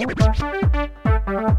Опа.